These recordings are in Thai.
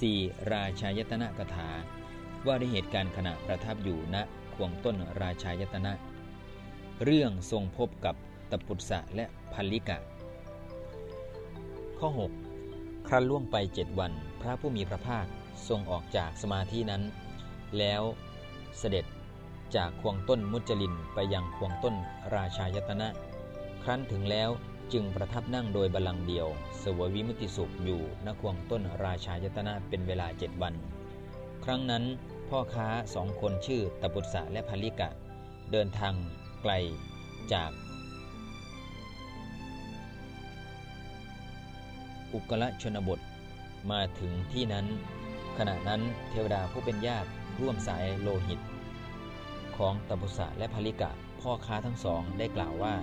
4. ราชายตนะกถา ว่าด้วยเหตุการณ์ขณะประทับอยู่ณควงต้นราชายตนะ เรื่องทรงพบกับตปุตสะและพัลลิกะ ข้อ 6 ครั้นล่วงไปเจ็ดวัน พระผู้มีพระภาคทรงออกจากสมาธินั้น แล้วเสด็จจากควงต้นมุจลินไปยังควงต้นราชายตนะ ครั้นถึงแล้ว จึงประทับนั่งโดยบาลังเดียว เสวยวิมุติสุขอยู่ณควงต้นราชายตนะเป็นเวลาเจ็ดวัน ครั้งนั้นพ่อค้าสองคนชื่อตบุตสะและภลิกะ เดินทางไกลจากอุกละชนบทมาถึงที่นั้น ขณะนั้นเทวดาผู้เป็นญาติร่วมสายโลหิต ของตบุษะและภลิกะ พ่อค้าทั้งสองได้กล่าวว่า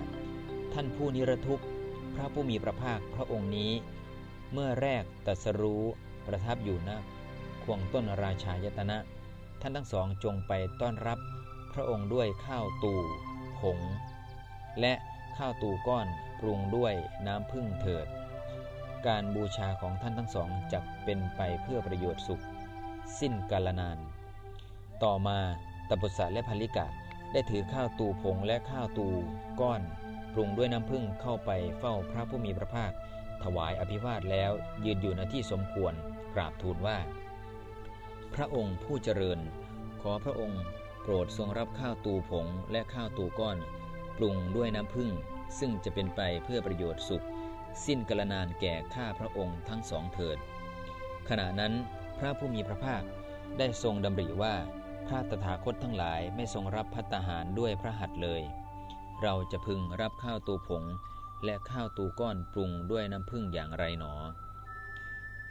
ท่านผู้นิรทุกข์ ระผู้มีพระภาคพระองค์นี้ เมื่อแรกตรัสรู้ประทับอยู่ณควงต้นราชายตนะ ท่านทั้งสองจงไปต้อนรับพระองค์ด้วยข้าวตูผง และข้าวตูก้อนปรุงด้วยน้ำพึ่งเถิด การบูชาของท่านทั้งสองจะเป็นไปเพื่อประโยชน์สุข สิ้นกาลนาน ต่อมาตปุษะและภลิกะได้ถือข้าวตูผงและข้าวตูก้อน รุงด้วยน้ำผึ้งเข้าไปเฝ้าพระผู้มีพระภาค ถวายอภิวาทแล้วยืนอยู่ณที่สมควรกราบทูลว่า พระองค์ผู้เจริญ ขอพระองค์โปรดทรงรับข้าวตูผงและข้าวตูก้อน ปรุงด้วยน้ำผึ้งซึ่งจะเป็นไปเพื่อประโยชน์สุข สิ้นกาลนานแก่ข้าพระองค์ทั้งสองเถิด ขณะนั้นพระผู้มีพระภาคได้ทรงดำริว่าพระตถาคตทั้งหลายไม่ทรงรับพัตตาหารด้วยพระหัตถ์เลย เราจะพึงรับข้าวตูผง และข้าวตูก้อนปรุงด้วยน้ำผึ้งอย่างไรหนอ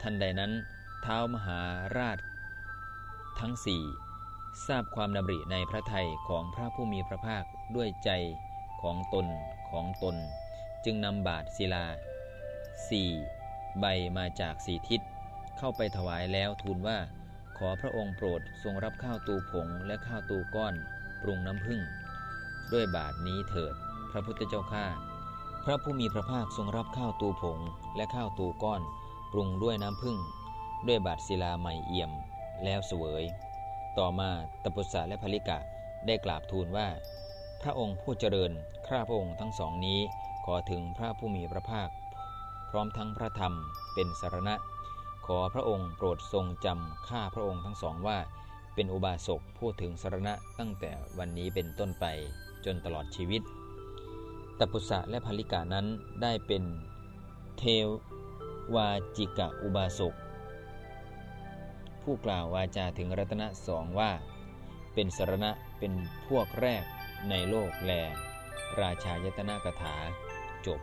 ทันใดนั้น เท้ามหาราช ทั้งสี่ทราบความดำริในพระทัยของพระผู้มีพระภาคด้วยใจของตนของตน จึงนำบาทศิลาสี่ใบมาจากสี่ทิศ เข้าไปถวายแล้วทูลว่าขอพระองค์โปรดทรงรับข้าวตูผงและข้าวตูก้อน ปรุงน้ำผึ้ง ด้วยบาทนี้เถิด พระพุทธเจ้าข้าพระผู้มีพระภาคทรงรับข้าวตูผงและข้าวตูก้อน ปรุงด้วยน้ำผึ้งด้วยบาทศิลาใหม่เอี่ยม แล้วเสวย ต่อมาตปุษะและภลิกะได้กราบทูลว่า พระองค์ผู้เจริญข้าพระองค์ทั้งสองนี้ขอถึงพระผู้มีพระภาค พร้อมทั้งพระธรรมเป็นสารณะ ขอพระองค์โปรดทรงจำข้าพระองค์ทั้งสองว่า เป็นอุบาสกพูดถึงสารณะตั้งแต่วันนี้เป็นต้นไป จนตลอดชีวิต ตปุษะและภลิกานั้นได้เป็นเทวาจิกะอุบาสกผู้กล่าววาจาถึงรัตนะสองว่า เป็นสรณะเป็นพวกแรกในโลกแล ราชายตนากถาจบ